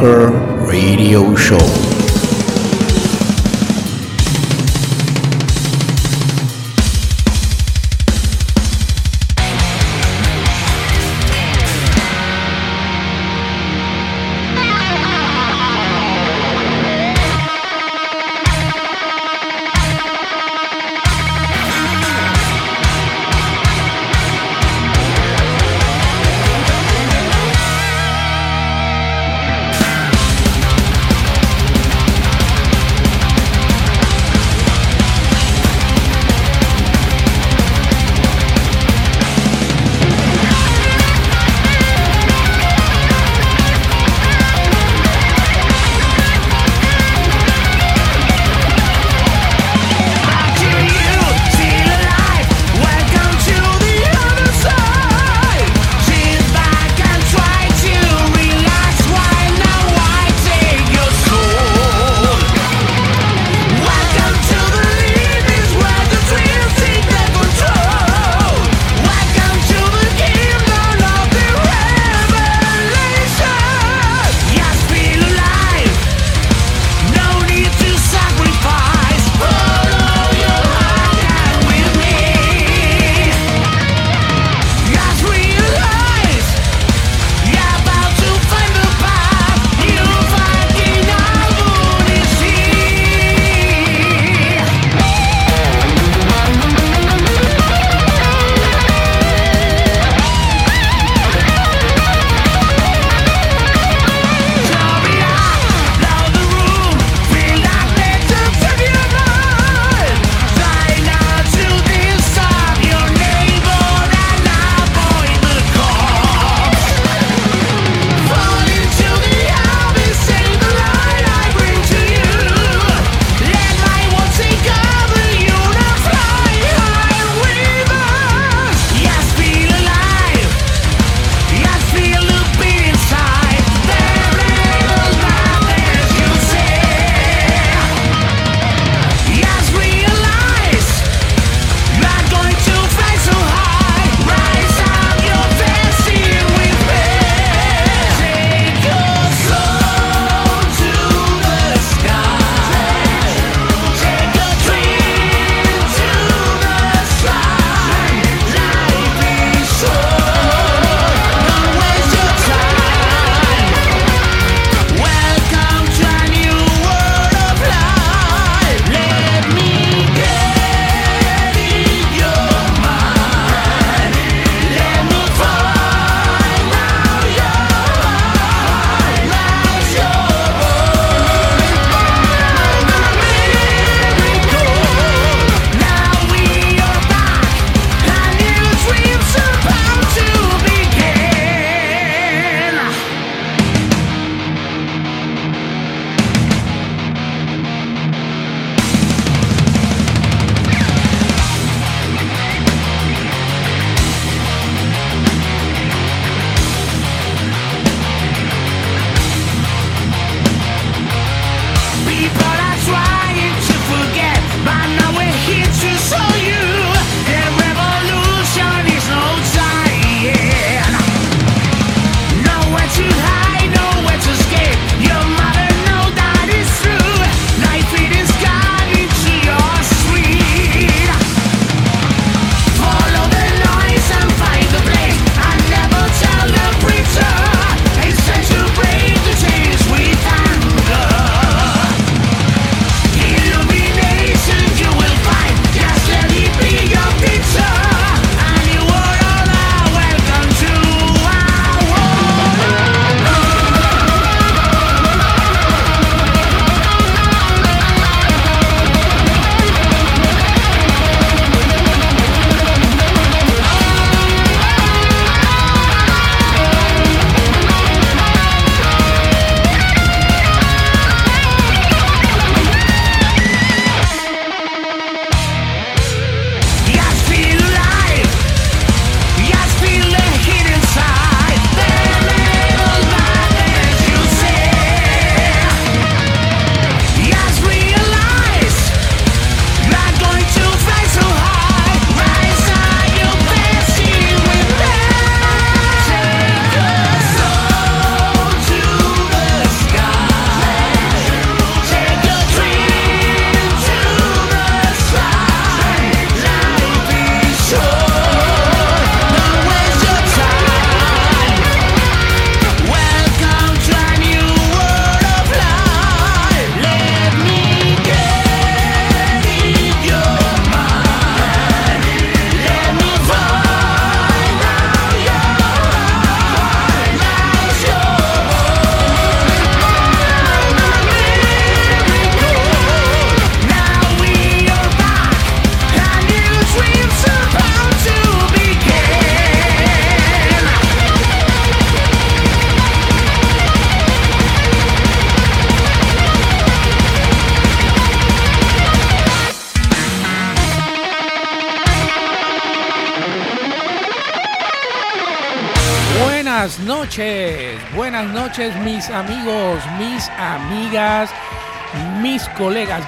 Metal Bunker Radio Show.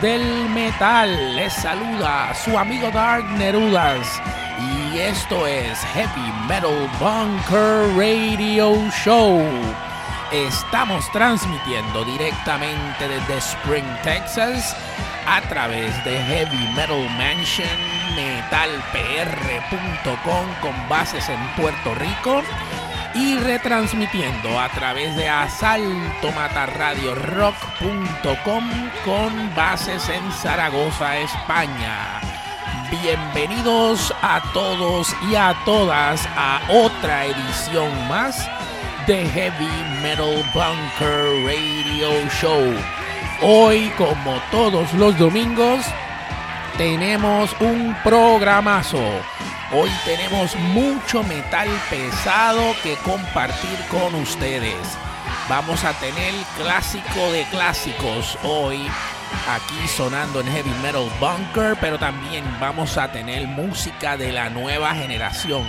Del metal. Les saluda su amigo Dark Nerudas y esto es Heavy Metal Bunker Radio Show. Estamos transmitiendo directamente desde Spring, Texas a través de Heavy Metal Mansion metalpr.com con bases en Puerto Rico y retransmitiendo a través de asaltomatarradiorock.com con bases en Zaragoza, España. Bienvenidos a todos y a todas a otra edición más de Heavy Metal Bunker Radio Show. Hoy, como todos los domingos, tenemos un programazo. Hoy tenemos mucho metal pesado que compartir con ustedes. Vamos a tener clásico de clásicos hoy aquí sonando en Heavy Metal Bunker, pero también vamos a tener música de la nueva generación.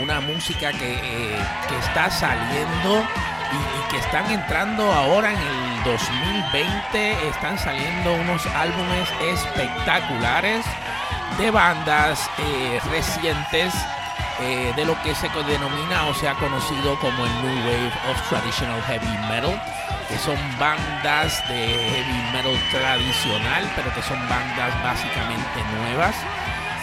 Una música que, eh, está saliendo y, que están entrando ahora en el 2020. Están saliendo unos álbumes espectaculares de bandas eh, recientes eh, de lo que se denomina o se ha conocido como el New Wave of Traditional Heavy Metal, que son bandas de heavy metal tradicional, pero que son bandas básicamente nuevas,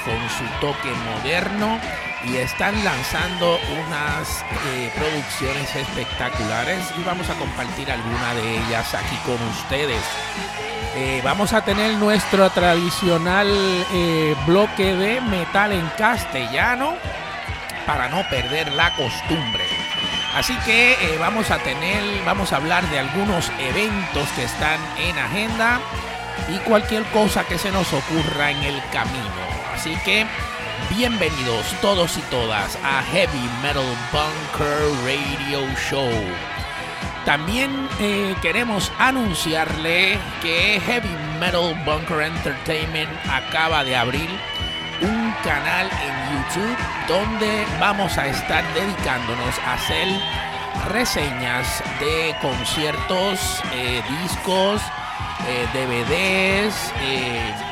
con su toque moderno y están lanzando unas eh, producciones espectaculares y vamos a compartir alguna de ellas aquí con ustedes. Eh, vamos a tener nuestro tradicional eh, bloque de metal en castellano para no perder la costumbre. Así que vamos a tener, vamos a hablar de algunos eventos que están en agenda y cualquier cosa que se nos ocurra en el camino. Así que bienvenidos todos y todas a Heavy Metal Bunker Radio Show. También eh, queremos anunciarle que Heavy Metal Bunker Entertainment acaba de abrir un canal en YouTube donde vamos a estar dedicándonos a hacer reseñas de conciertos, eh, discos, eh, DVDs,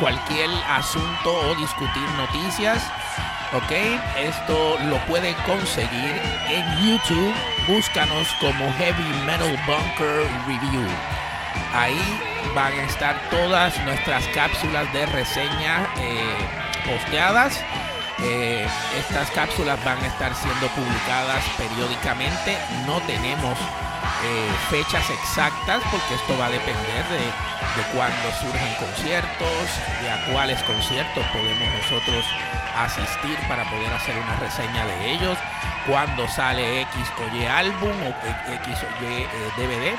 cualquier asunto o discutir noticias. Ok, esto lo puede conseguir en YouTube. Búscanos como Heavy Metal Bunker Review. Ahí van a estar todas nuestras cápsulas de reseña eh, posteadas. Eh, estas cápsulas van a estar siendo publicadas periódicamente. No tenemos eh, fechas exactas porque esto va a depender de, de cuándo surjan conciertos, de a cuáles conciertos podemos nosotros asistir para poder hacer una reseña de ellos, cuando sale X o Y álbum o X o Y eh, DVD.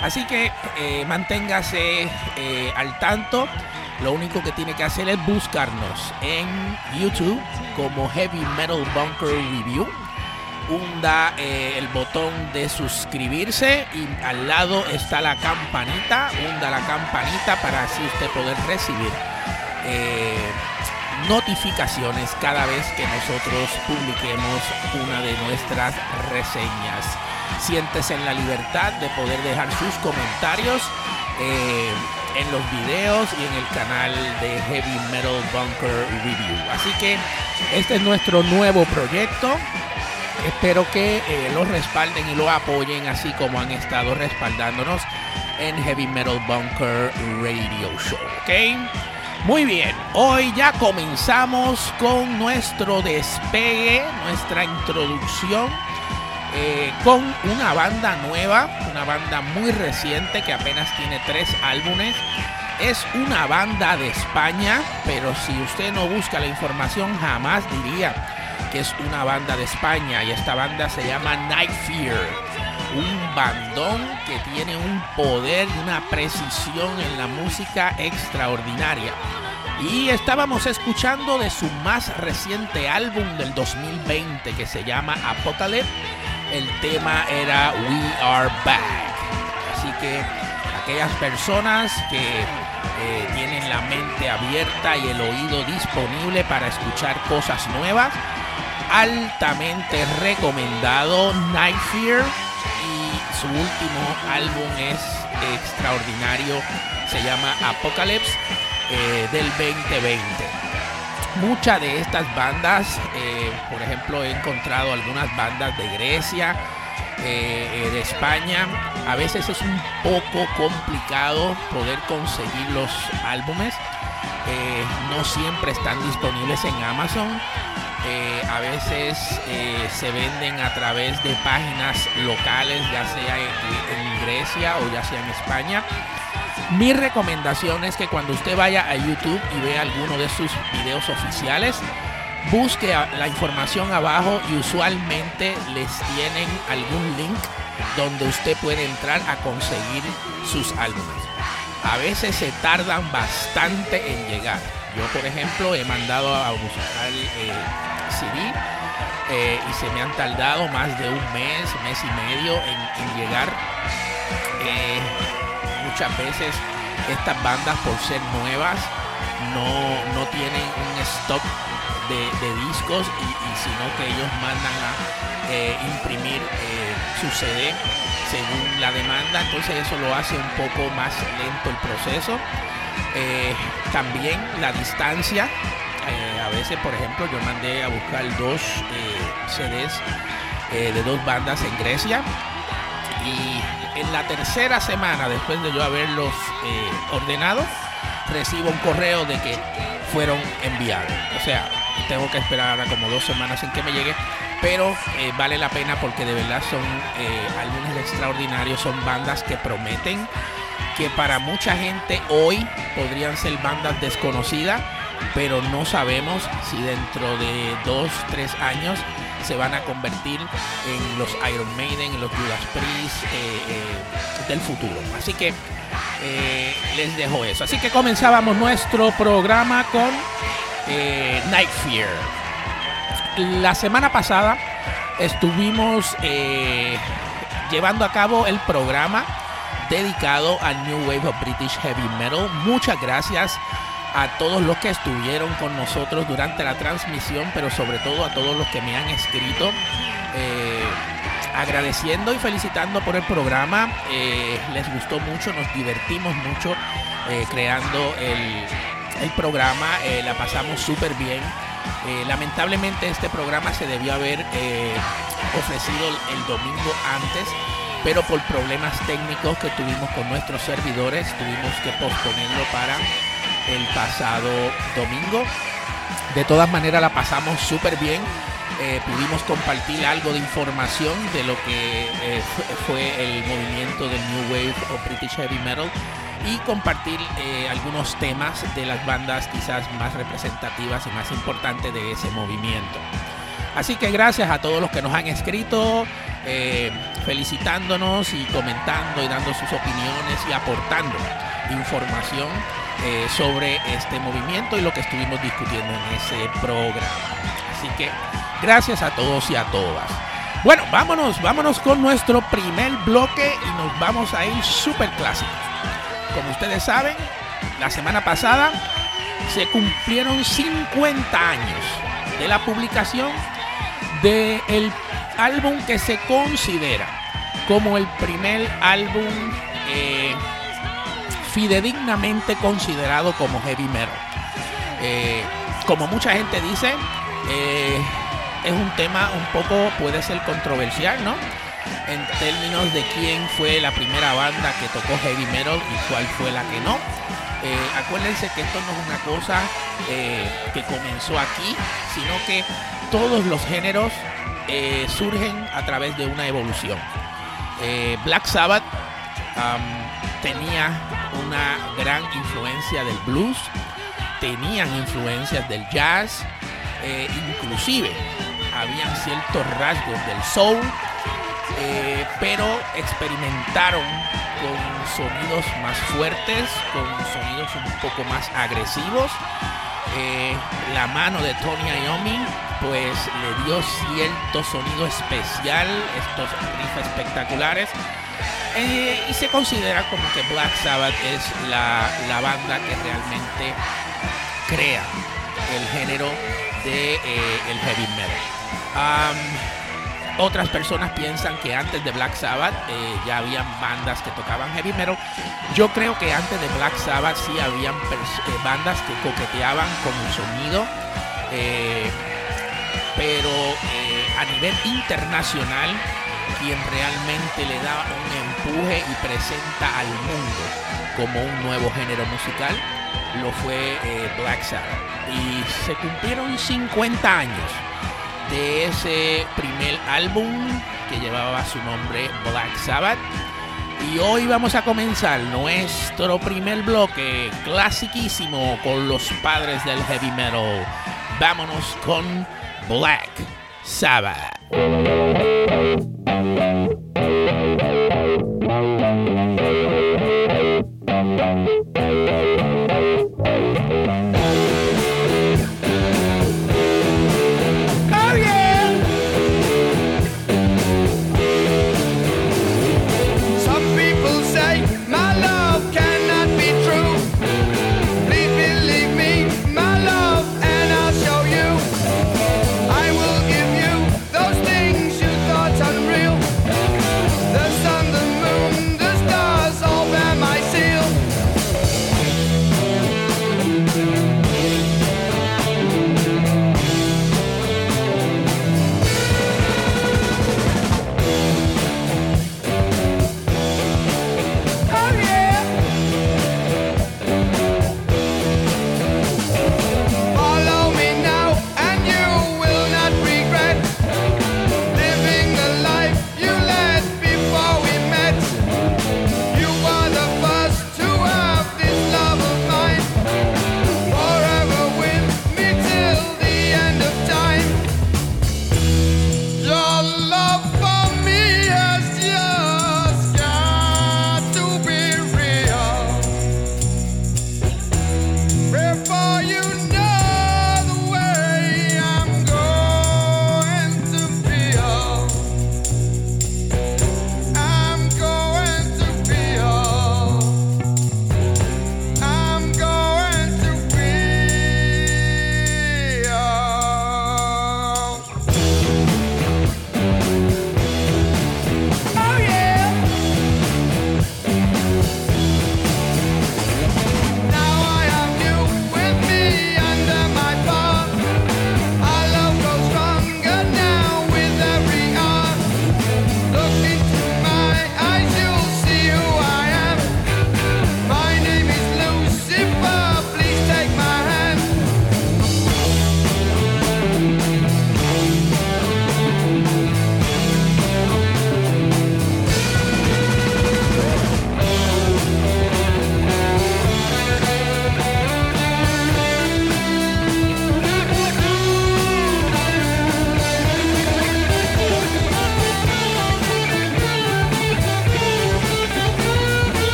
Así que eh, manténgase eh, al tanto. Lo único que tiene que hacer es buscarnos en YouTube como Heavy Metal Bunker Review. Hunda eh, el botón de suscribirse y al lado está la campanita. Hunda la campanita para así usted poder recibir eh, notificaciones cada vez que nosotros publiquemos una de nuestras reseñas. Siéntese en la libertad de poder dejar sus comentarios eh, en los videos y en el canal de Heavy Metal Bunker Review. Así que este es nuestro nuevo proyecto. Espero que eh, lo respalden y lo apoyen así como han estado respaldándonos en Heavy Metal Bunker Radio Show. ¿Ok? Muy bien, hoy ya comenzamos con nuestro despegue, nuestra introducción eh, con una banda nueva, una banda muy reciente que apenas tiene tres álbumes. Es una banda de España, pero si usted no busca la información jamás diría que es una banda de España y esta banda se llama Night Fear. Un bandón que tiene un poder y una precisión en la música extraordinaria. Y estábamos escuchando de su más reciente álbum del 2020 que se llama Apocalypse. El tema era We Are Back. Así que aquellas personas que eh, tienen la mente abierta y el oído disponible para escuchar cosas nuevas, altamente recomendado Night Fear y su último álbum es extraordinario, se llama Apocalypse eh, del 2020. Muchas de estas bandas, eh, por ejemplo, he encontrado algunas bandas de Grecia, eh, de España. A veces es un poco complicado poder conseguir los álbumes. no siempre están disponibles en Amazon. A veces se venden a través de páginas locales, ya sea en Grecia o ya sea en España. Mi recomendación es que cuando usted vaya a YouTube y vea alguno de sus videos oficiales, busque la información abajo y usualmente les tienen algún link donde usted puede entrar a conseguir sus álbumes. A veces se tardan bastante en llegar. Yo, por ejemplo, he mandado a buscar eh, CD eh, y se me han tardado más de un mes, mes y medio en, llegar. Eh, muchas veces estas bandas por ser nuevas no, tienen un stock de, discos y, sino que ellos mandan a imprimir su CD según la demanda entonces eso lo hace un poco más lento el proceso eh, también la distancia a veces por ejemplo yo mandé a buscar dos CDs de dos bandas en Grecia y en la tercera semana, después de yo haberlos eh, ordenado, recibo un correo de que fueron enviados. O sea, tengo que esperar ahora como dos semanas en que me llegue, pero eh, vale la pena porque de verdad son eh, álbumes extraordinarios, son bandas que prometen que para mucha gente hoy podrían ser bandas desconocidas, pero no sabemos si dentro de dos, tres años se van a convertir en los Iron Maiden, en los Judas Priest eh, eh, del futuro. Así que eh, les dejo eso. Así que comenzábamos nuestro programa con Night Fear. La semana pasada estuvimos llevando a cabo el programa dedicado al New Wave of British Heavy Metal. Muchas gracias a todos los que estuvieron con nosotros durante la transmisión, pero sobre todo a todos los que me han escrito. Eh, agradeciendo y felicitando por el programa. Eh, les gustó mucho, nos divertimos mucho eh, creando el, el programa. la pasamos súper bien. lamentablemente este programa se debió haber ofrecido el domingo antes pero por problemas técnicos que tuvimos con nuestros servidores tuvimos que posponerlo para el pasado domingo. De todas maneras la pasamos súper bien. Eh, pudimos compartir algo de información de lo que eh, fue el movimiento del New Wave o British Heavy Metal y compartir eh, algunos temas de las bandas quizás más representativas y más importantes de ese movimiento. Así que gracias a todos los que nos han escrito, felicitándonos y comentando y dando sus opiniones y aportando información eh, sobre este movimiento y lo que estuvimos discutiendo en ese programa. Así que gracias a todos y a todas. Bueno, vámonos, vámonos con nuestro primer bloque y nos vamos a ir súper clásicos. Como ustedes saben, la semana pasada se cumplieron 50 años de la publicación del álbum que se considera como el primer álbum eh, fidedignamente considerado como heavy metal. Eh, como mucha gente dice, eh, es un tema un poco, puede ser controversial, ¿no? En términos de quién fue la primera banda que tocó heavy metal y cuál fue la que no. Acuérdense que esto no es una cosa que comenzó aquí, sino que todos los géneros surgen a través de una evolución. Black Sabbath tenía una gran influencia del blues, tenían influencias del jazz, eh, inclusive habían ciertos rasgos del soul, eh, pero experimentaron con sonidos más fuertes, con sonidos un poco más agresivos. Eh, la mano de Tony Iommi pues le dio cierto sonido especial, estos riffs espectaculares eh, y se considera como que Black Sabbath es la, banda que realmente crea el género de eh, el heavy metal. Otras personas piensan que antes de Black Sabbath eh, ya habían bandas que tocaban heavy metal. Yo creo que antes de Black Sabbath sí habían eh, bandas que coqueteaban con el sonido. Eh, pero a nivel internacional, quien realmente le da un empuje y presenta al mundo como un nuevo género musical, lo fue Black Sabbath. Y se cumplieron 50 años de ese primer álbum que llevaba su nombre Black Sabbath. Y hoy vamos a comenzar nuestro primer bloque clasiquísimo con los padres del heavy metal. Vámonos con Black Sabbath.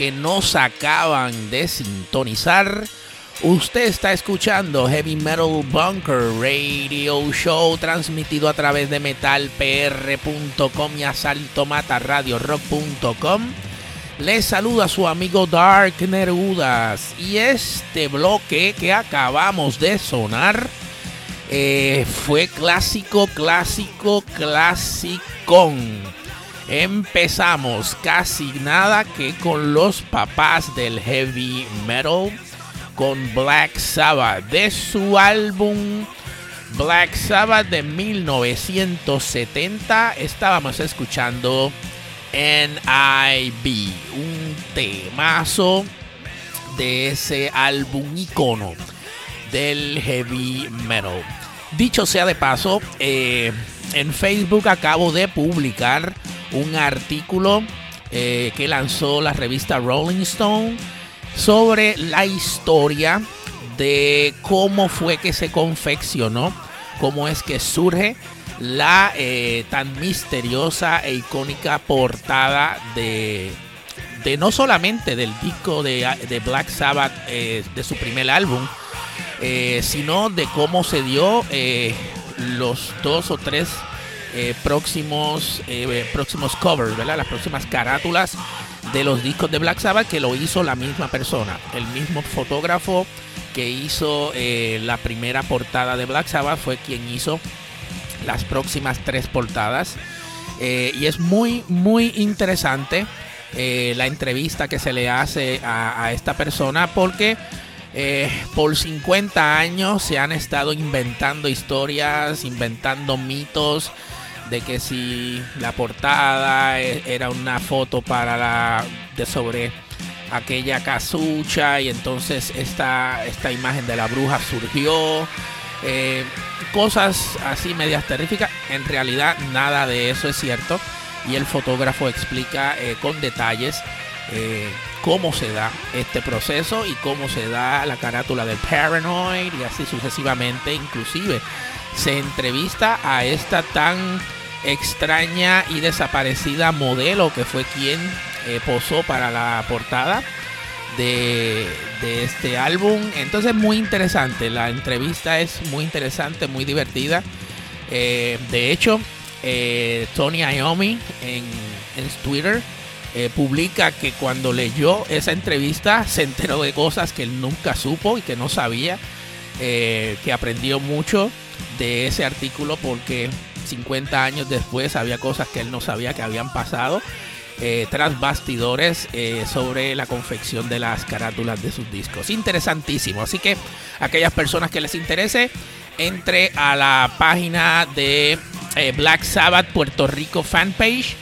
Que nos acaban de sintonizar, usted está escuchando Heavy Metal Bunker Radio Show transmitido a través de metalpr.com y asaltomataradiorock.com. Les saluda su amigo Dark Nerudas y este bloque que acabamos de sonar eh, fue clásico, clásico, clasicón. Empezamos casi nada que con los papás del heavy metal, con Black Sabbath, de su álbum Black Sabbath de 1970. Estábamos escuchando NIB, un temazo de ese álbum icono del heavy metal. Dicho sea de paso, eh, en Facebook acabo de publicar un artículo eh, que lanzó la revista Rolling Stone sobre la historia de cómo fue que se confeccionó, cómo es que surge la eh, tan misteriosa e icónica portada de, de no solamente del disco de, Black Sabbath eh, de su primer álbum, sino de cómo se dio los dos o tres eh, próximos, eh, próximos covers, ¿verdad? Las próximas carátulas de los discos de Black Sabbath que lo hizo la misma persona, el mismo fotógrafo que hizo eh, la primera portada de Black Sabbath fue quien hizo las próximas tres portadas. Y es muy, muy interesante la entrevista que se le hace a, esta persona porque por 50 años se han estado inventando historias, inventando mitos de que si la portada e- era una foto para la de sobre aquella casucha y entonces esta, esta imagen de la bruja surgió. Eh, cosas así medias terríficas. En realidad nada de eso es cierto. Y el fotógrafo explica eh, con detalles eh, cómo se da este proceso y cómo se da la carátula del Paranoid y así sucesivamente. Inclusive se entrevista a esta tan extraña y desaparecida modelo que fue quien eh, posó para la portada de, de este álbum. Entonces muy interesante, la entrevista es muy interesante, muy divertida. Eh, de hecho, eh, Tony Iommi en, en Twitter publica que cuando leyó esa entrevista se enteró de cosas que él nunca supo y que no sabía, que aprendió mucho de ese artículo porque 50 años después había cosas que él no sabía que habían pasado eh, tras bastidores eh, sobre la confección de las carátulas de sus discos. Interesantísimo. Así que aquellas personas que les interese, entre a la página de eh, Black Sabbath Puerto Rico fanpage.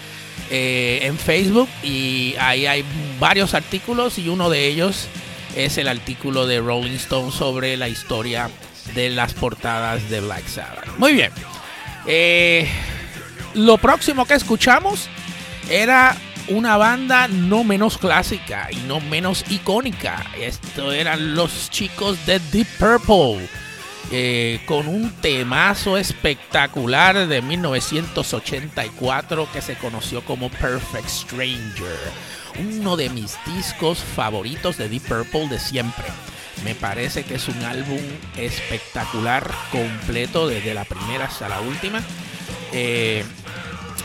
en Facebook y ahí hay varios artículos y uno de ellos es el artículo de Rolling Stone sobre la historia de las portadas de Black Sabbath. Muy bien. Lo próximo que escuchamos era una banda no menos clásica y no menos icónica. Esto eran los chicos de Deep Purple. Eh, con un temazo espectacular de 1984 que se conoció como Perfect Stranger. Uno de mis discos favoritos de Deep Purple de siempre. Me parece que es un álbum espectacular, completo, desde la primera hasta la última. Eh,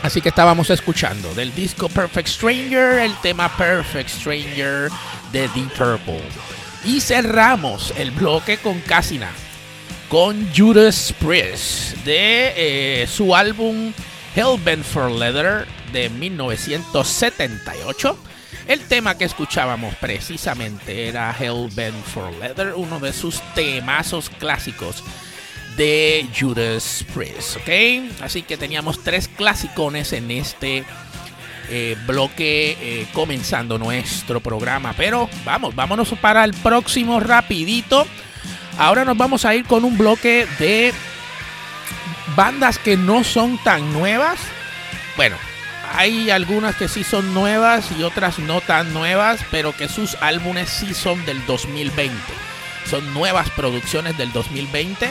Así que estábamos escuchando del disco Perfect Stranger el tema Perfect Stranger de Deep Purple. Y cerramos el bloque con Casina, con Judas Priest de eh, su álbum Hellbent for Leather de 1978. El tema que escuchábamos precisamente era Hellbent for Leather, uno de sus temazos clásicos de Judas Priest, ¿ok? Así que teníamos tres clasicones en este eh, bloque eh, comenzando nuestro programa. Pero vamos, vámonos para el próximo rapidito. Ahora nos vamos a ir con un bloque de bandas que no son tan nuevas. Bueno, hay algunas que sí son nuevas y otras no tan nuevas, pero que sus álbumes sí son del 2020. Son nuevas producciones del 2020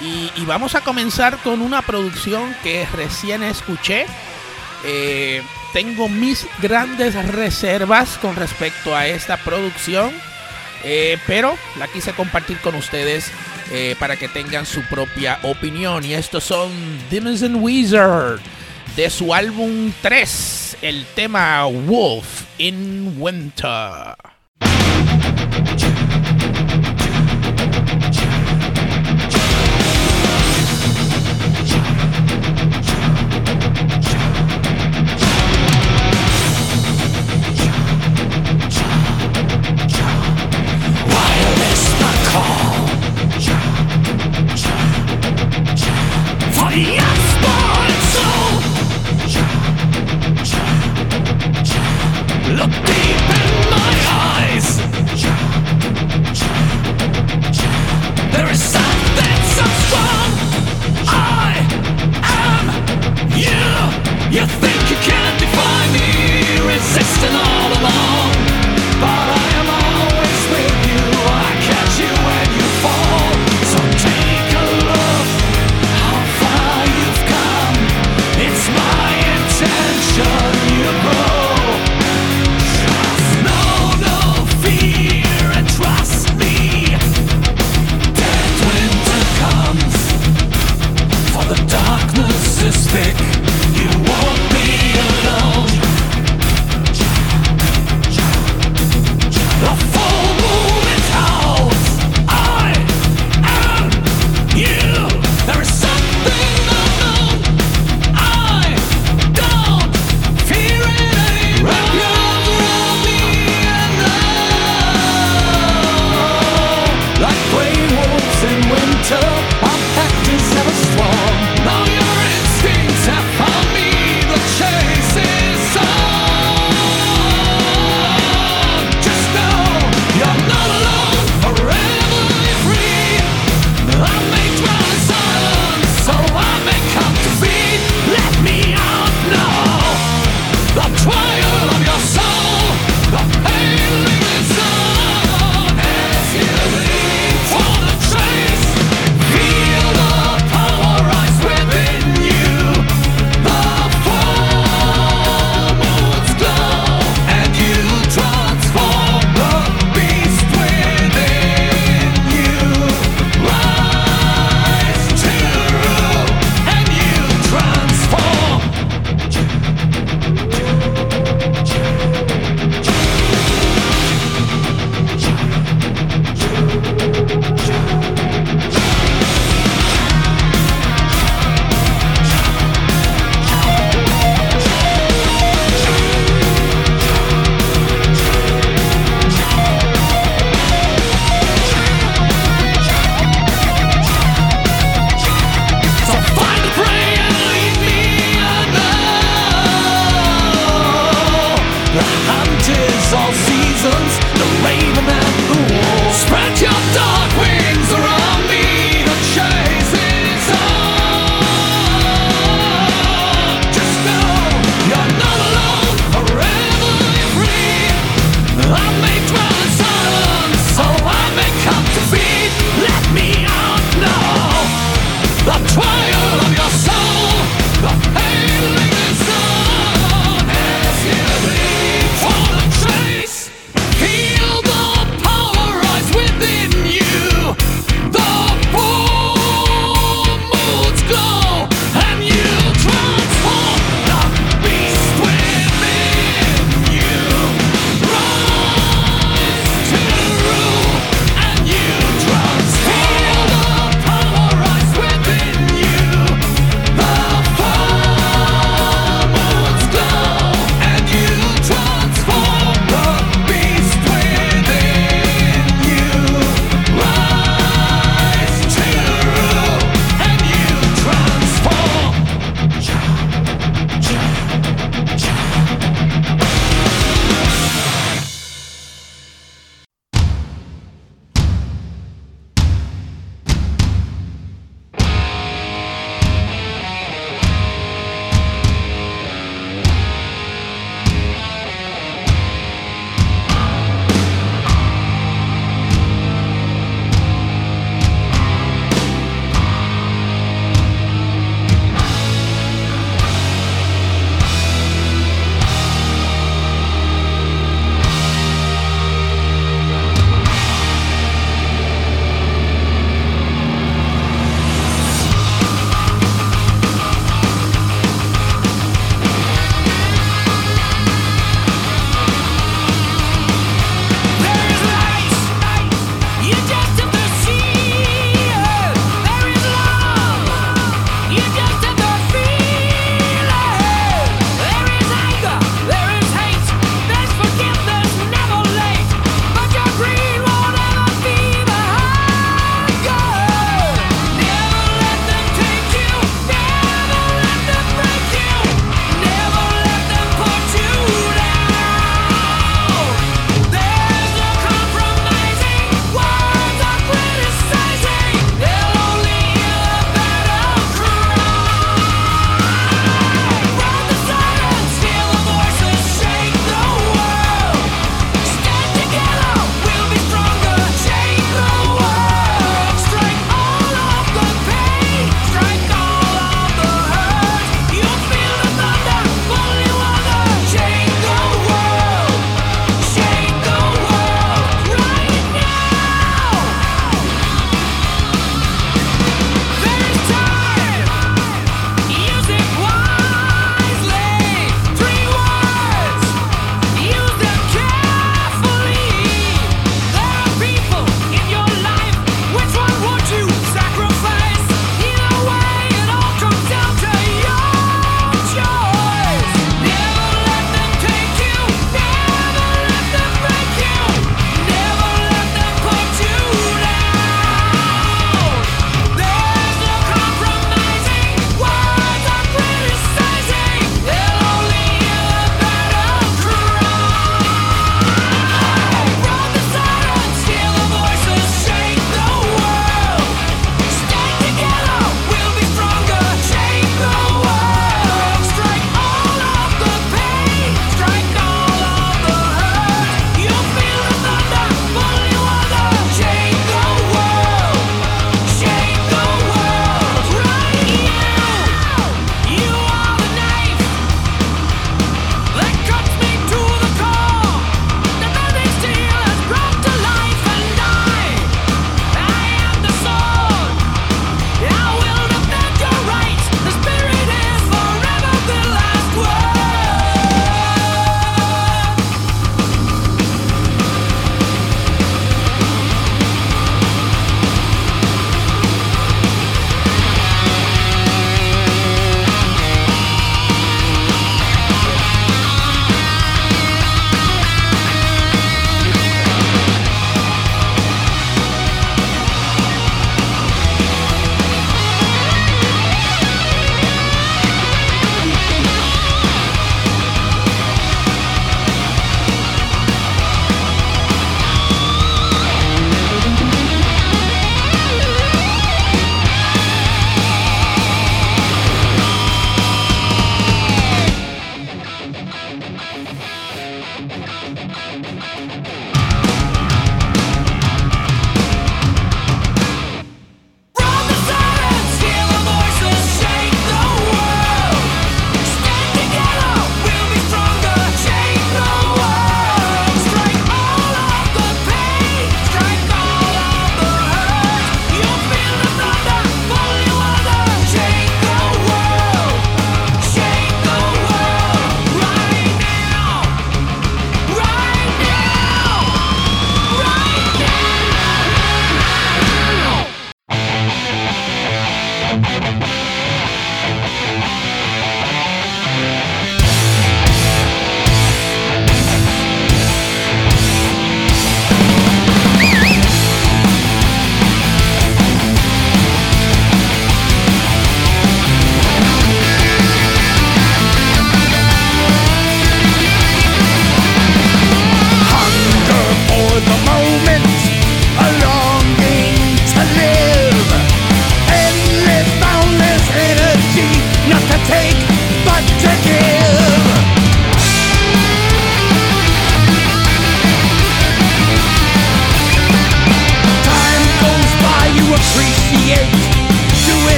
y, vamos a comenzar con una producción que recién escuché. Eh, tengo mis grandes reservas con respecto a esta producción, eh, pero la quise compartir con ustedes eh, para que tengan su propia opinión. Y estos son Demons and Wizard de su álbum 3, el tema Wolf in Winter.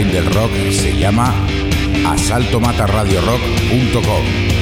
Online del rock se llama asaltomataradiorock.com.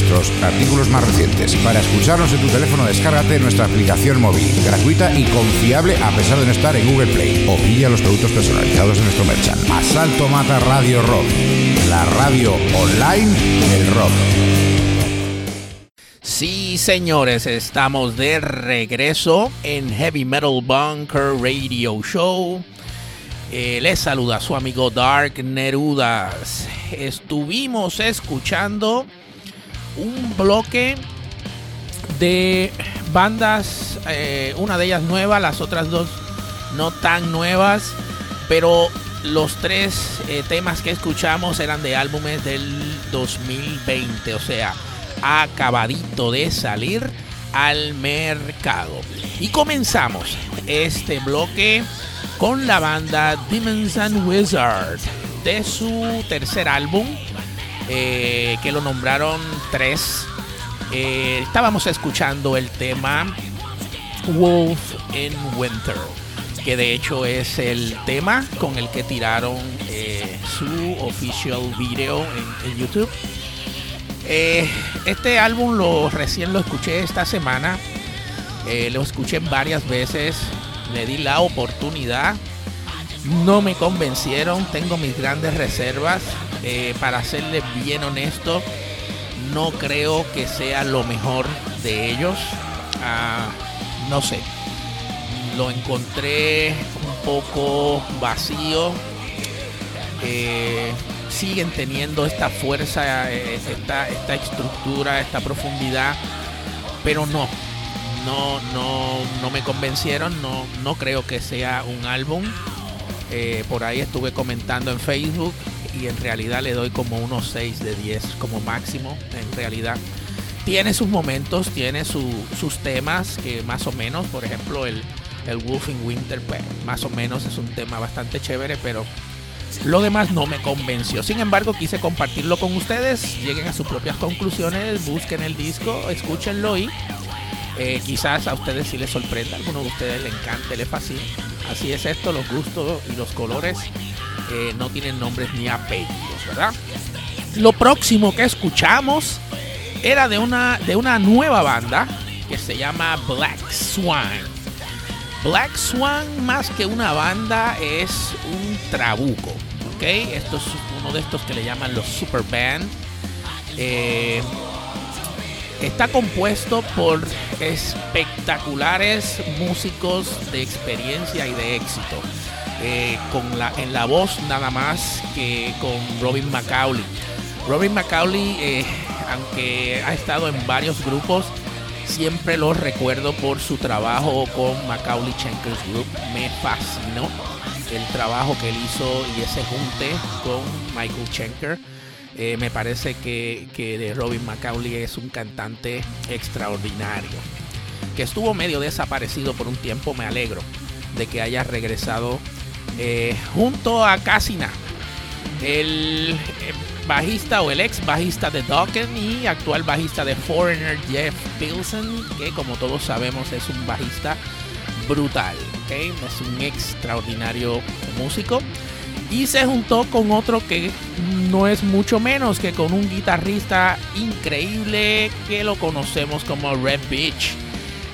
nuestros artículos más recientes. Para escucharnos en tu teléfono, descárgate nuestra aplicación móvil, gratuita y confiable a pesar de no estar en Google Play. O pilla los productos personalizados de nuestro merchant. Asalto Mata Radio Rock, la radio online del rock. Sí, señores, estamos de regreso en Heavy Metal Bunker Radio Show. Eh, les saluda su amigo Dark Nerudas. Estuvimos escuchando un bloque de bandas, eh, una de ellas nueva, las otras dos no tan nuevas, pero los tres eh, temas que escuchamos eran de álbumes del 2020, o sea, acabadito de salir al mercado. Y comenzamos este bloque con la banda Demons and Wizards de su tercer álbum eh, que lo nombraron 3 eh, estábamos escuchando el tema Wolf in Winter que de hecho es el tema con el que tiraron eh, su official video en, en YouTube. Este álbum lo recién lo escuché esta semana. Lo escuché varias veces, le di la oportunidad, no me convencieron, tengo mis grandes reservas. Eh, para serles bien honesto, no creo que sea lo mejor de ellos. Ah, no sé, lo encontré un poco vacío. Eh, siguen teniendo esta fuerza, eh, esta, estructura, esta profundidad, pero no, no, no, no me convencieron, no, no creo que sea un álbum. Por ahí estuve comentando en Facebook y en realidad le doy como unos 6 de 10 como máximo, en realidad. Tiene sus momentos, tiene sus temas que más o menos, por ejemplo, el, el Wolf in Winter, pues, más o menos es un tema bastante chévere, pero lo demás no me convenció. Sin embargo, quise compartirlo con ustedes. Lleguen a sus propias conclusiones, busquen el disco, escúchenlo y eh, quizás a ustedes sí les sorprenda. A algunos de ustedes les encante, les fascina. Así es esto, los gustos y los colores no tienen nombres ni apellidos, ¿verdad? Lo próximo que escuchamos era de una, de una nueva banda que se llama Black Swan. Black Swan más que una banda es un trabuco, ¿ok? Esto es uno de estos que le llaman los super band. Eh, está compuesto por espectaculares músicos de experiencia y de éxito. Eh, con la, en la voz nada más que con Robin McCauley. Robin McCauley, eh, aunque ha estado en varios grupos, siempre lo recuerdo por su trabajo con Macaulay Chenkers Group. Me fascinó el trabajo que él hizo y ese junte con Michael Schenker. Eh, me parece que, que Robin Macaulay es un cantante extraordinario. Que estuvo medio desaparecido por un tiempo, me alegro de que haya regresado eh, junto a Casina. El eh, bajista o el ex bajista de Dokken y actual bajista de Foreigner Jeff Pilsen, que como todos sabemos es un bajista brutal, es un extraordinario músico. Y se juntó con otro que no es mucho menos que con un guitarrista increíble que lo conocemos como Red Beach,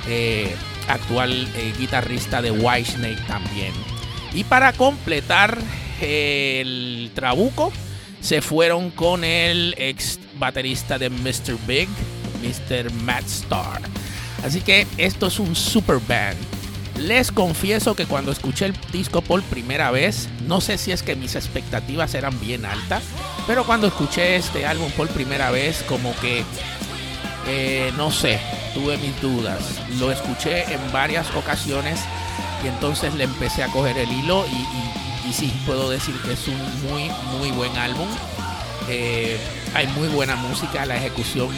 eh, actual guitarrista de Whitesnake también. Y para completar el trabuco, se fueron con el ex baterista de Mr. Big, Mr. Matt Starr. Así que esto es un super band. Les confieso que cuando escuché el disco por primera vez, no sé si es que mis expectativas eran bien altas, pero cuando escuché este álbum por primera vez, como que, eh, no sé, tuve mis dudas. Lo escuché en varias ocasiones y entonces le empecé a coger el hilo y sí, puedo decir que es un muy, muy buen álbum. Eh, hay muy buena música, la ejecución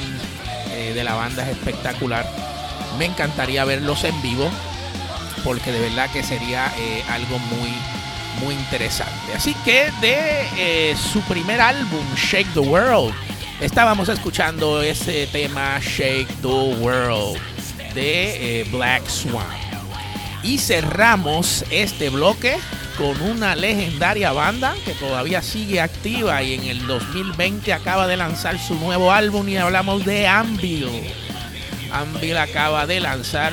eh, de la banda es espectacular. Me encantaría verlos en vivo, porque de verdad que sería eh, algo muy, muy interesante. Así que de su primer álbum, Shake the World, estábamos escuchando ese tema Shake the World de Black Swan. Y cerramos este bloque con una legendaria banda que todavía sigue activa y en el 2020 acaba de lanzar su nuevo álbum y hablamos de Anvil. Anvil acaba de lanzar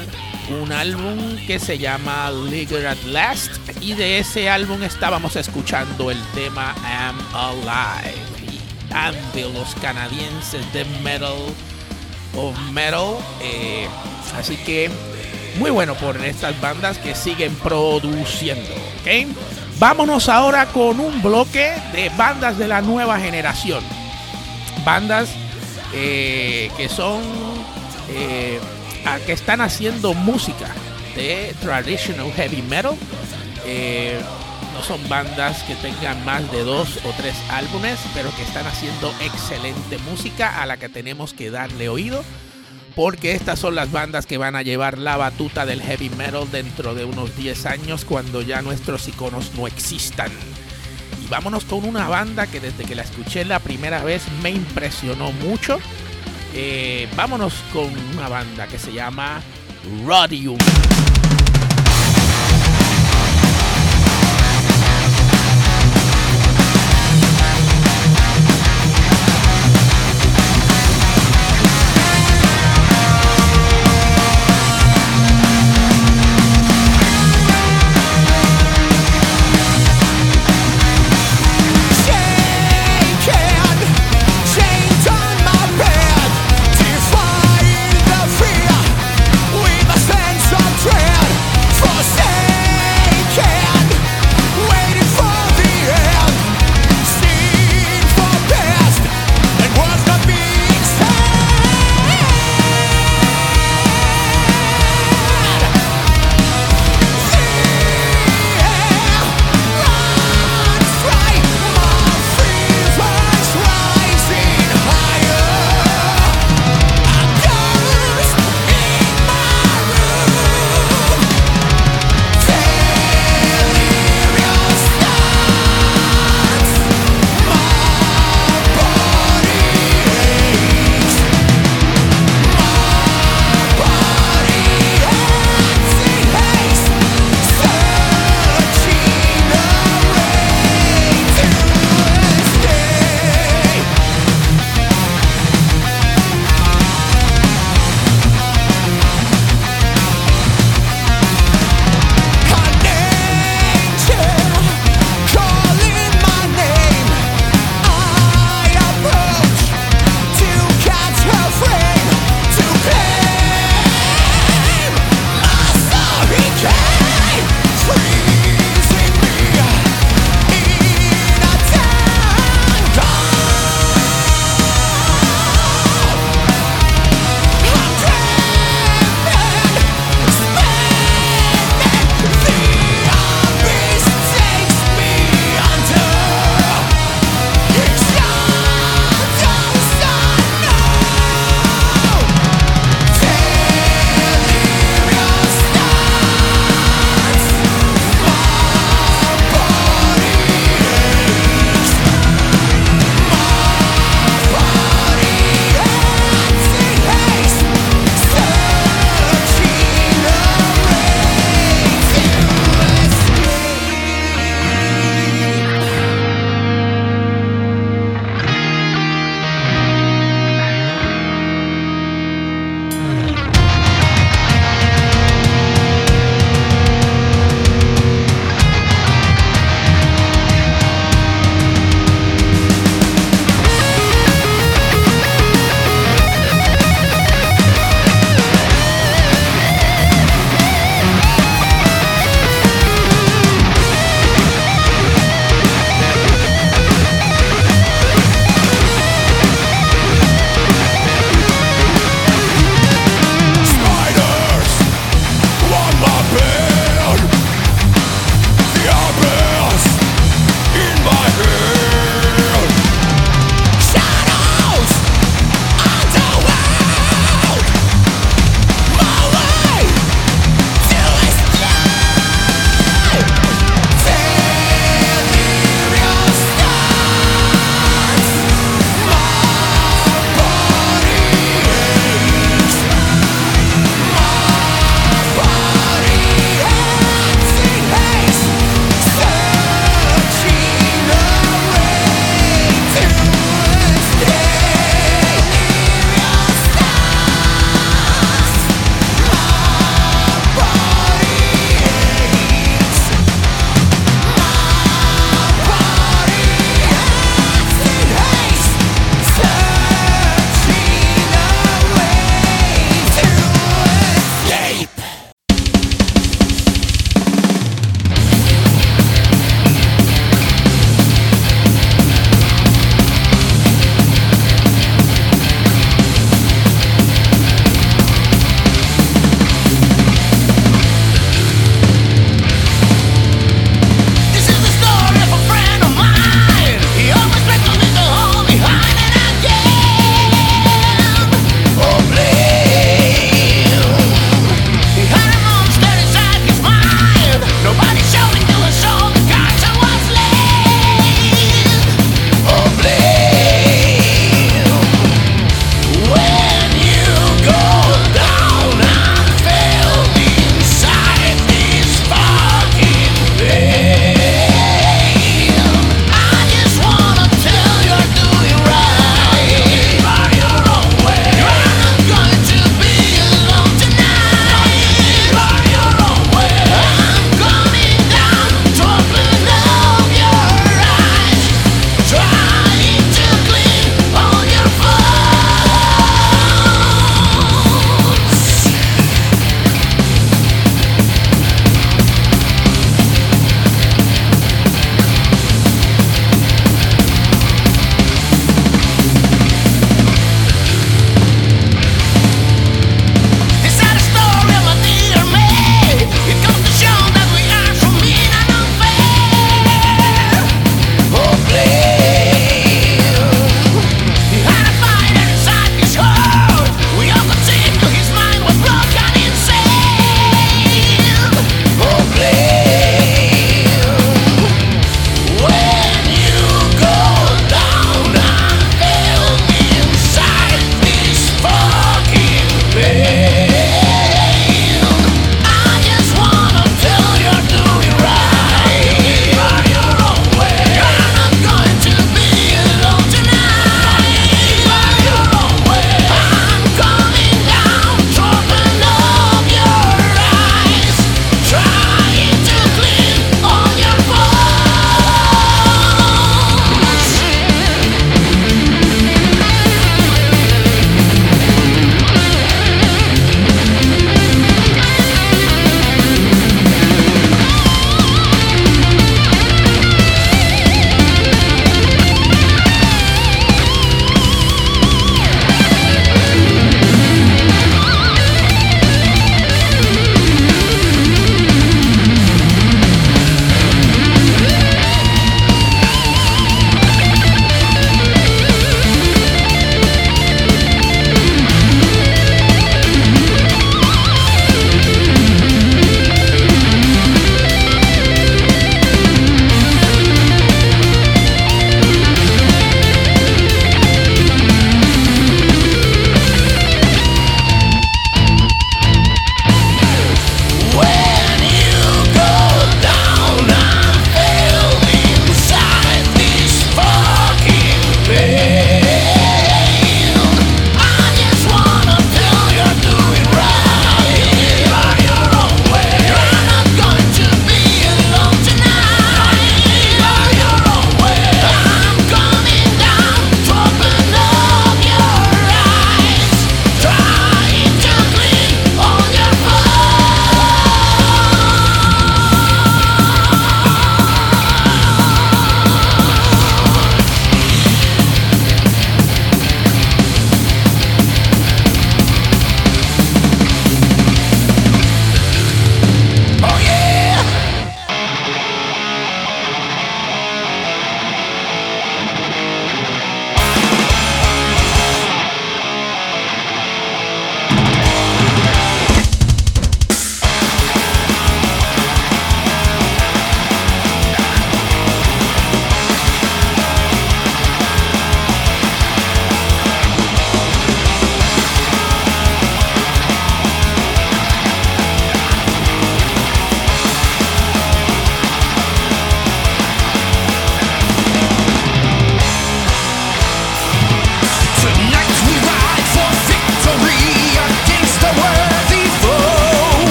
un álbum que se llama Ligger at Last y de ese álbum estábamos escuchando el tema Am Alive. Y Anvil, los canadienses de Metal of Metal. Eh, así que muy bueno por estas bandas que siguen produciendo. Vámonos ahora con un bloque de bandas de la nueva generación. Bandas eh, que son eh, que están haciendo música de traditional heavy metal. Eh, no son bandas que tengan más de dos o tres álbumes, pero que están haciendo excelente música a la que tenemos que darle oído porque estas son las bandas que van a llevar la batuta del heavy metal dentro de unos 10 años cuando ya nuestros iconos no existan. Y vámonos con una banda que desde que la escuché la primera vez me impresionó mucho. Eh, vámonos con una banda que se llama Rodium.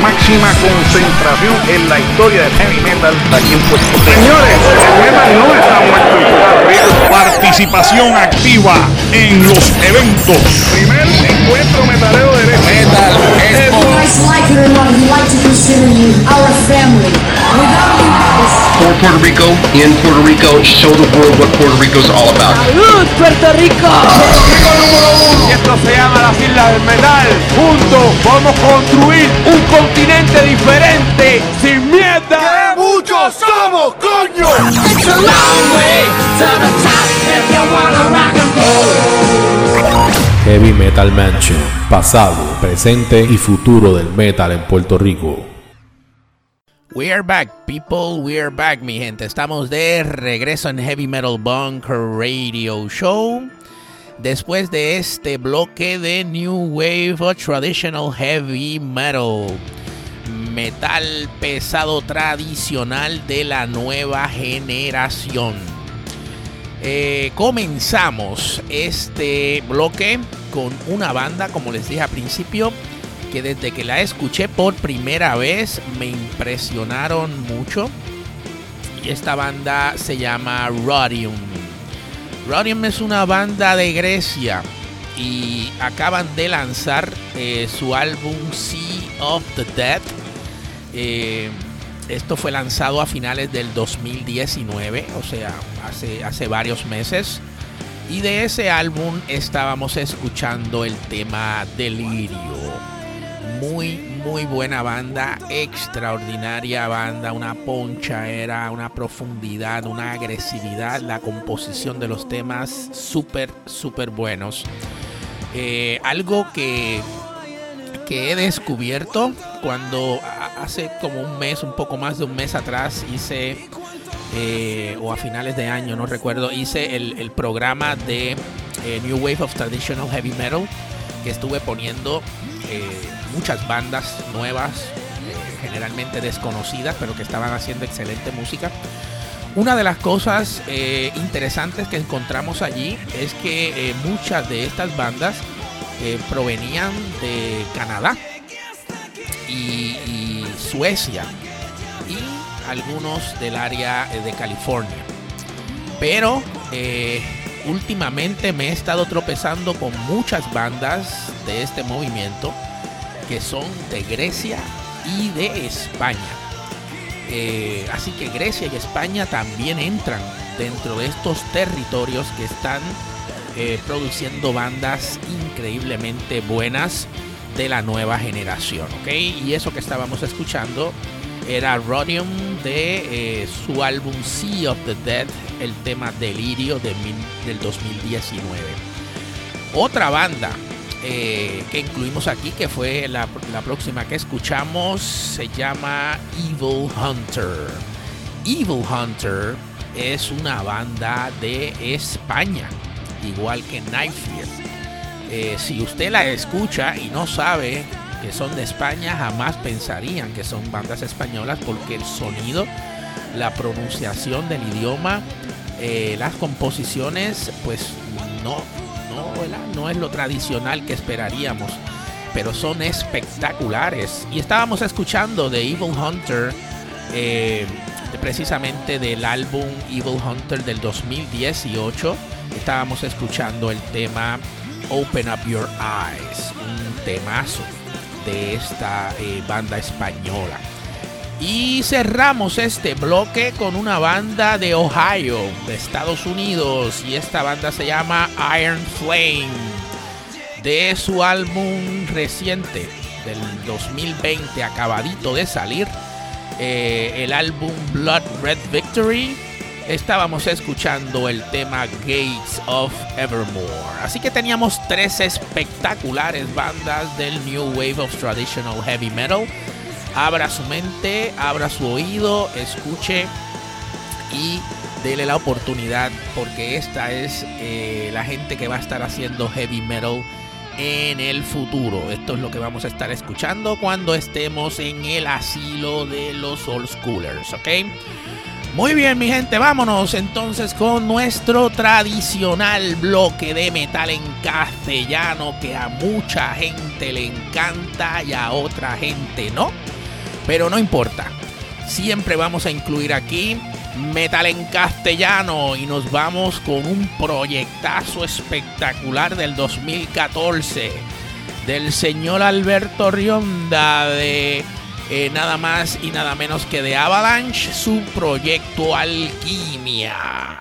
Máxima concentración en la historia del heavy metal aquí en Puerto Rico. Señores, el metal no está muerto en Puerto Rico. Participación activa en los eventos. Primer encuentro metalero de metal. Guys like it or not, we like to consider you our family. Without you guys, for Puerto Rico, in Puerto Rico, show the world what Puerto Rico is all about. Y esto se llama las Islas del Metal. Juntos vamos a construir un continente diferente, sin mierda. ¡Que muchos somos, coño! Heavy Metal Mansion, pasado, presente y futuro del metal en Puerto Rico. We are back, people. We are back, mi gente. Estamos de regreso en Heavy Metal Bunker Radio Show. Después de este bloque de New Wave o Traditional Heavy Metal. Metal pesado tradicional de la nueva generación. Eh, comenzamos este bloque con una banda, como les dije al principio, que desde que la escuché por primera vez me impresionaron mucho. Y esta banda se llama Rodium. Rodium es una banda de Grecia y acaban de lanzar eh, su álbum Sea of the Dead. Eh, esto fue lanzado a finales del 2019, o sea, hace, hace varios meses. Y de ese álbum estábamos escuchando el tema Delirio muy, muy buena banda, extraordinaria banda, una poncha era, una profundidad, una agresividad, la composición de los temas súper, súper buenos. Eh, algo que, que he descubierto cuando hace como un mes, un poco más de un mes atrás, hice, eh, o a finales de año, no recuerdo, hice el, programa de eh, New Wave of Traditional Heavy Metal, que estuve poniendo eh, muchas bandas nuevas, generalmente desconocidas, pero que estaban haciendo excelente música. Una de las cosas interesantes que encontramos allí es que muchas de estas bandas provenían de Canadá y, Suecia algunos del área eh, de California. Pero eh, últimamente me he estado tropezando con muchas bandas de este movimiento que son de Grecia y de España. Eh, así que Grecia y España también entran dentro de estos territorios que están produciendo bandas increíblemente buenas de la nueva generación. ¿ok? Y eso que estábamos escuchando era Rodium de eh, su álbum Sea of the Dead, el tema Delirio de mil- del 2019. Otra banda eh, que incluimos aquí, que fue la, la próxima que escuchamos, se llama Evil Hunter. Evil Hunter es una banda de España, igual que Nightfear. Eh, si usted la escucha y no sabe que son de España, jamás pensarían que son bandas españolas porque el sonido, la pronunciación del idioma, eh, las composiciones, pues no, no, no es lo tradicional que esperaríamos, pero son espectaculares. Y estábamos escuchando de Evil Hunter, eh, precisamente del álbum Evil Hunter del 2018. Estábamos escuchando el tema Open Up Your Eyes, un temazo de esta eh, banda española. Y cerramos este bloque con una banda de Ohio, de Estados Unidos, y esta banda se llama Iron Flame, de su álbum reciente del 2020, acabadito de salir, eh, el álbum Blood Red Victory. Estábamos escuchando el tema Gates of Evermore. Así que teníamos tres espectaculares bandas del New Wave of Traditional Heavy Metal abra su mente, abra su oído, escuche y dele la oportunidad porque esta es eh, la gente que va a estar haciendo heavy metal en el futuro. Esto es lo que vamos a estar escuchando cuando estemos en el asilo de los old schoolers, ¿ok? Muy bien, mi gente, vámonos entonces con nuestro tradicional bloque de metal en castellano que a mucha gente le encanta y a otra gente no. Pero no importa, siempre vamos a incluir aquí metal en castellano y nos vamos con un proyectazo espectacular del 2014 del señor Alberto Rionda de eh, nada más y nada menos que de Avalanche, su proyecto Alquimia.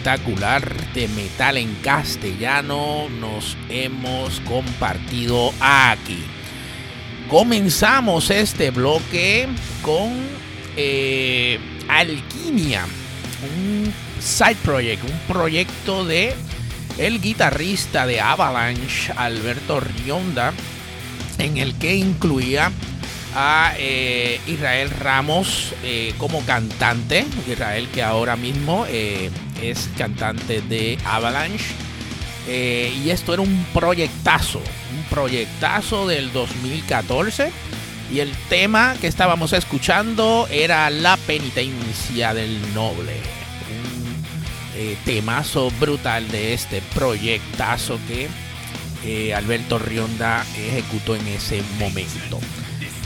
Espectacular de metal en castellano nos hemos compartido aquí. Comenzamos este bloque con eh, Alquimia, un side project, un proyecto de el guitarrista de Avalanche, Alberto Rionda, en el que incluía a eh, Israel Ramos eh, como cantante. Israel que ahora mismo es cantante de Avalanche. y esto era un proyectazo, un proyectazo del 2014. Y el tema que estábamos escuchando era La penitencia del noble. Un temazo brutal de este proyectazo que Alberto Rionda ejecutó en ese momento.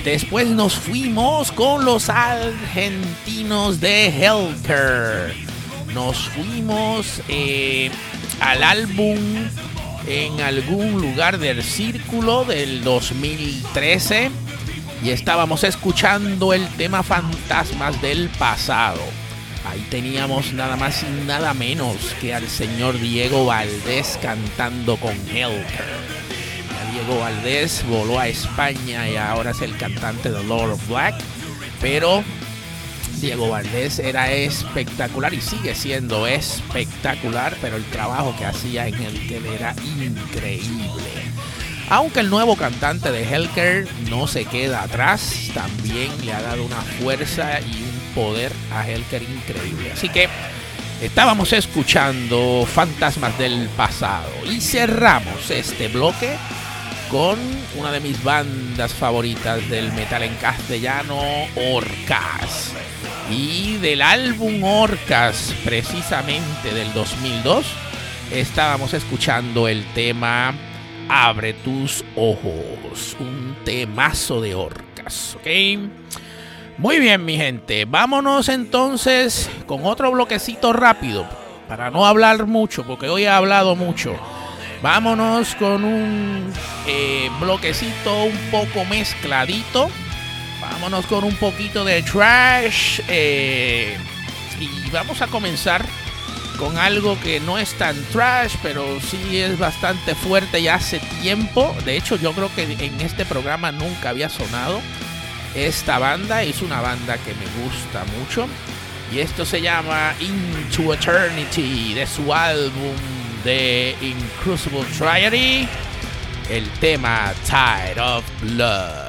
Después nos fuimos con los argentinos de Helter. Nos fuimos eh, al álbum en algún lugar del círculo del 2013 y estábamos escuchando el tema Fantasmas del pasado. Ahí teníamos nada más y nada menos que al señor Diego Valdés cantando con Helter. Diego Valdés voló a España y ahora es el cantante de Lord of Black. Pero Diego Valdés era espectacular y sigue siendo espectacular, pero el trabajo que hacía en el que era increíble. Aunque el nuevo cantante de Hellker no se queda atrás, también le ha dado una fuerza y un poder a Hellker increíble. Así que estábamos escuchando Fantasmas del Pasado y cerramos este bloque con una de mis bandas favoritas del metal en castellano, Orcas. Y del álbum Orcas, precisamente del 2002, estábamos escuchando el tema Abre tus ojos, un temazo de Orcas, ¿ok? Muy bien, mi gente, vámonos entonces con otro bloquecito rápido, para no hablar mucho, porque hoy he hablado mucho. Vámonos con un eh, bloquecito un poco mezcladito. Vámonos con un poquito de trash. Eh, y vamos a comenzar con algo que no es tan trash, pero sí es bastante fuerte y hace tiempo. De hecho, yo creo que en este programa nunca había sonado esta banda. Es una banda que me gusta mucho. Y esto se llama Into Eternity de su álbum de Incrucible Triady, el tema Tide of Blood.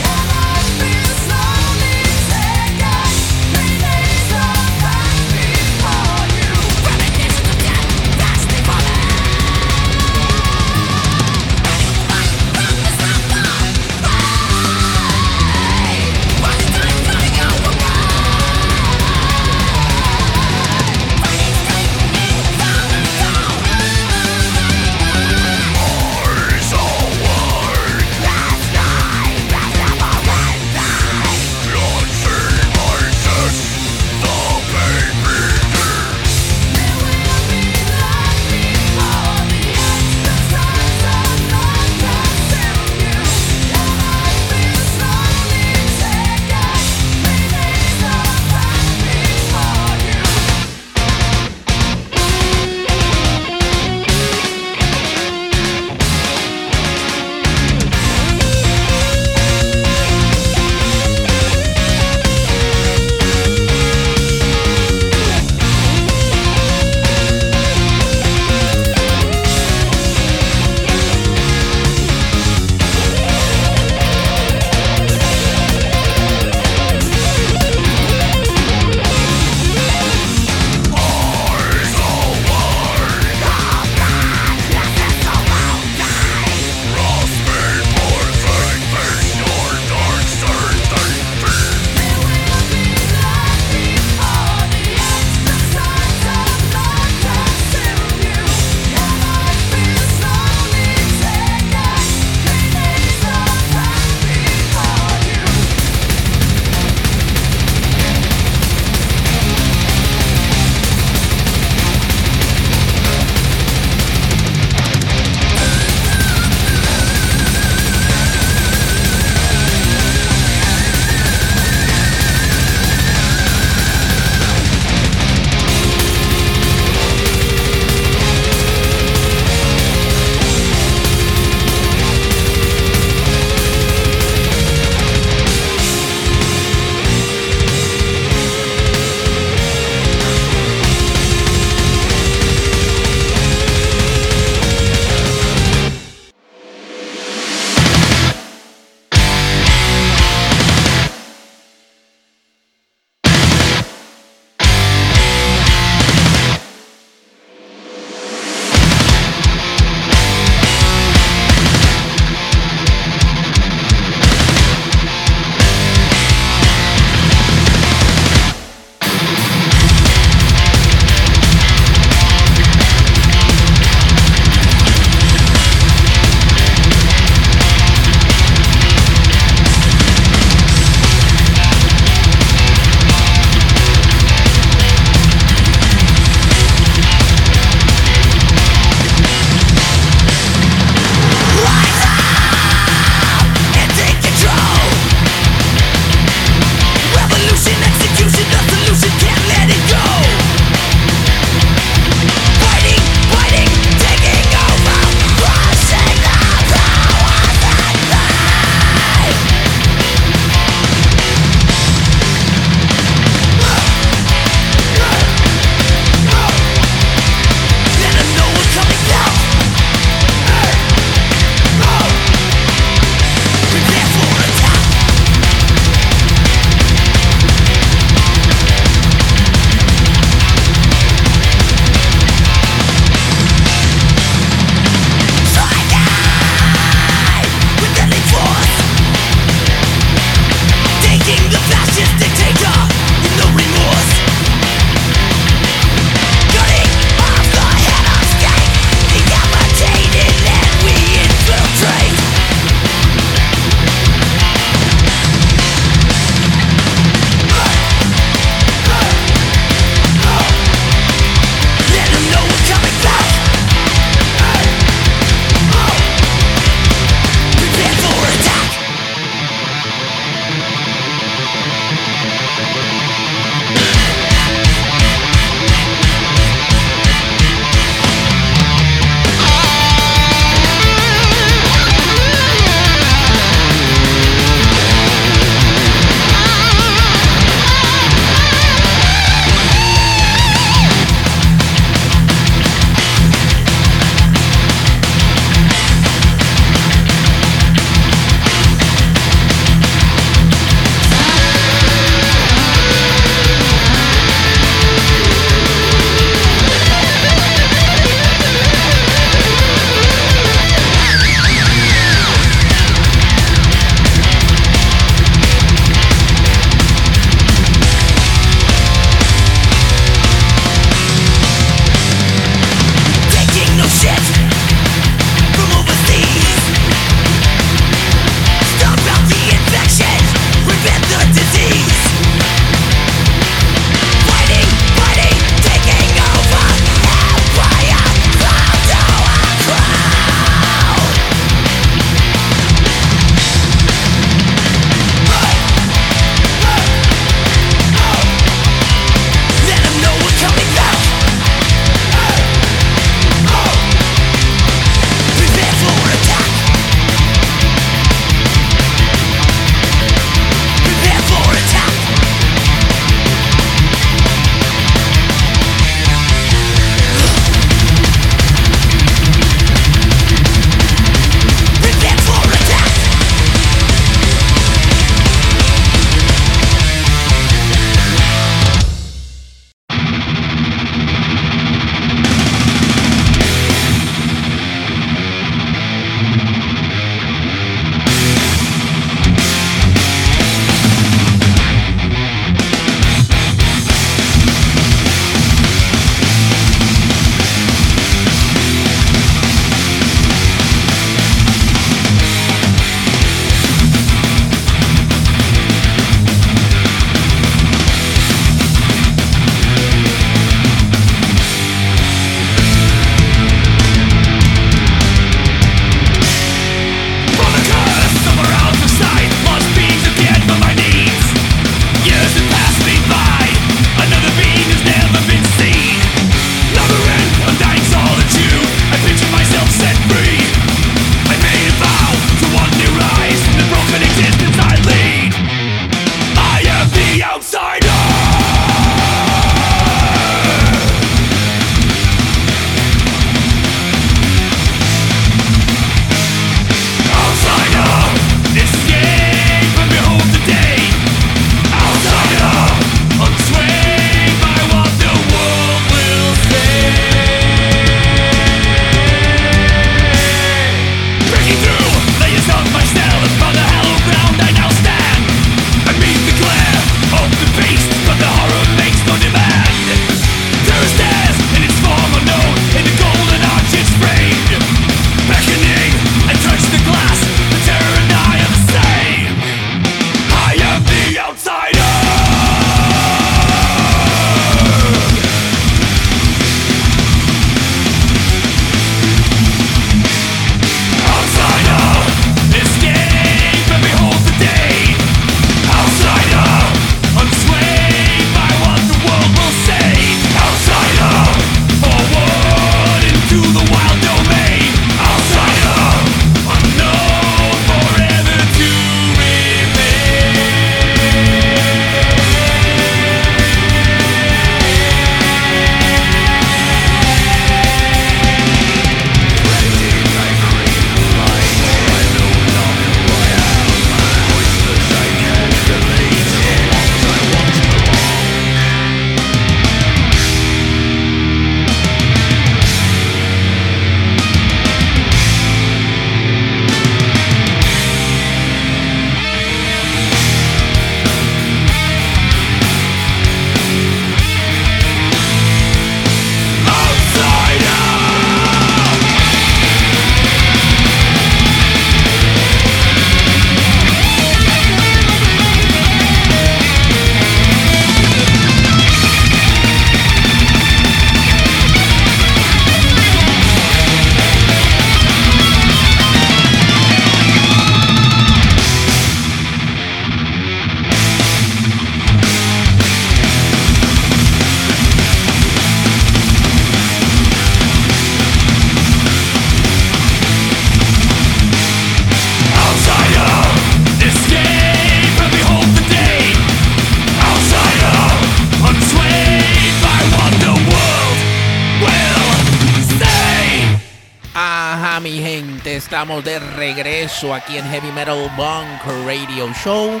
Aquí en Heavy Metal Bunker Radio Show.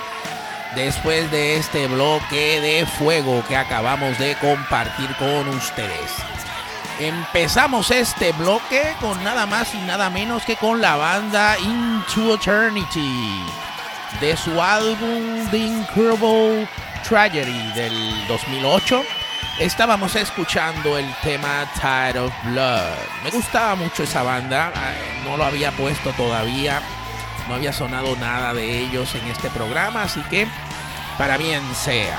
Después de este bloque de fuego que acabamos de compartir con ustedes. Empezamos este bloque con nada más y nada menos que con la banda Into Eternity de su álbum The Incurable Tragedy del 2008 estábamos escuchando el tema Tide of Blood. Me gustaba mucho esa banda, ah, no lo había puesto todavía, no había sonado nada de ellos en este programa, así que para bien sea.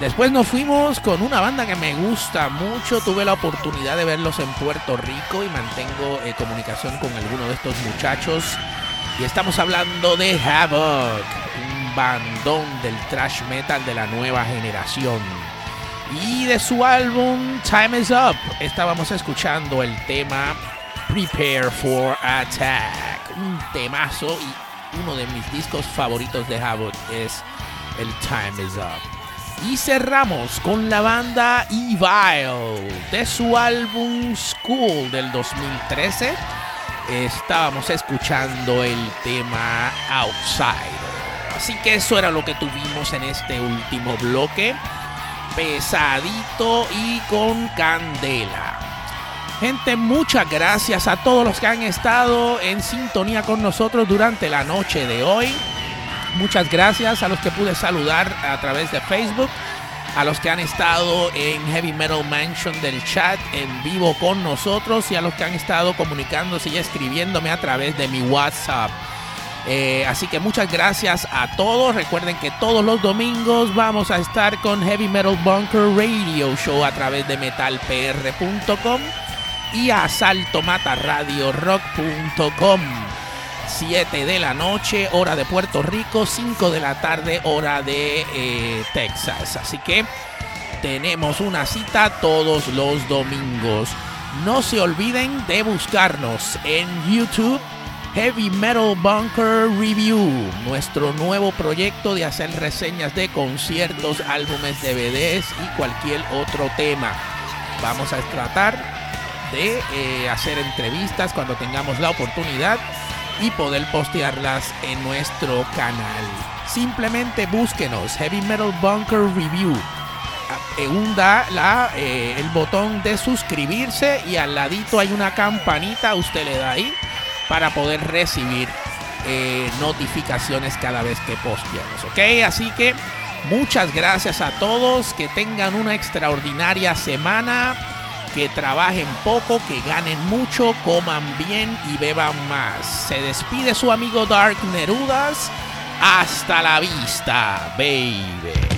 Después nos fuimos con una banda que me gusta mucho, tuve la oportunidad de verlos en Puerto Rico y mantengo eh, comunicación con alguno de estos muchachos. Y estamos hablando de Havoc, un bandón del thrash metal de la nueva generación. Y de su álbum Time is Up estábamos escuchando el tema Prepare for Attack. Un temazo y uno de mis discos favoritos de Havoc es el Time is Up. Y cerramos con la banda Evil de su álbum School del 2013. Estábamos escuchando el tema Outsider. Así que eso era lo que tuvimos en este último bloque pesadito y con candela. Gente, muchas gracias a todos los que han estado en sintonía con nosotros durante la noche de hoy. Muchas gracias a los que pude saludar a través de Facebook, a los que han estado en Heavy Metal Mansion del chat en vivo con nosotros y a los que han estado comunicándose y escribiéndome a través de mi WhatsApp. Eh, así que muchas gracias a todos. Recuerden que todos los domingos vamos a estar con Heavy Metal Bunker Radio Show a través de metalpr.com y asaltomataradiorock.com. 7 de la noche, hora de Puerto Rico, 5 de la tarde, hora de eh, Texas. Así que tenemos una cita todos los domingos. No se olviden de buscarnos en YouTube Heavy Metal Bunker Review, nuestro nuevo proyecto de hacer reseñas de conciertos, álbumes, DVDs y cualquier otro tema. Vamos a tratar de eh, hacer entrevistas cuando tengamos la oportunidad y poder postearlas en nuestro canal. Simplemente búsquenos Heavy Metal Bunker Review. Hunda la, eh, el botón de suscribirse y al ladito hay una campanita, usted le da ahí para poder recibir eh, notificaciones cada vez que posteamos. ¿Ok? Así que muchas gracias a todos. Que tengan una extraordinaria semana. Que trabajen poco, que ganen mucho, coman bien y beban más. Se despide su amigo Dark Nerudas. Hasta la vista, baby.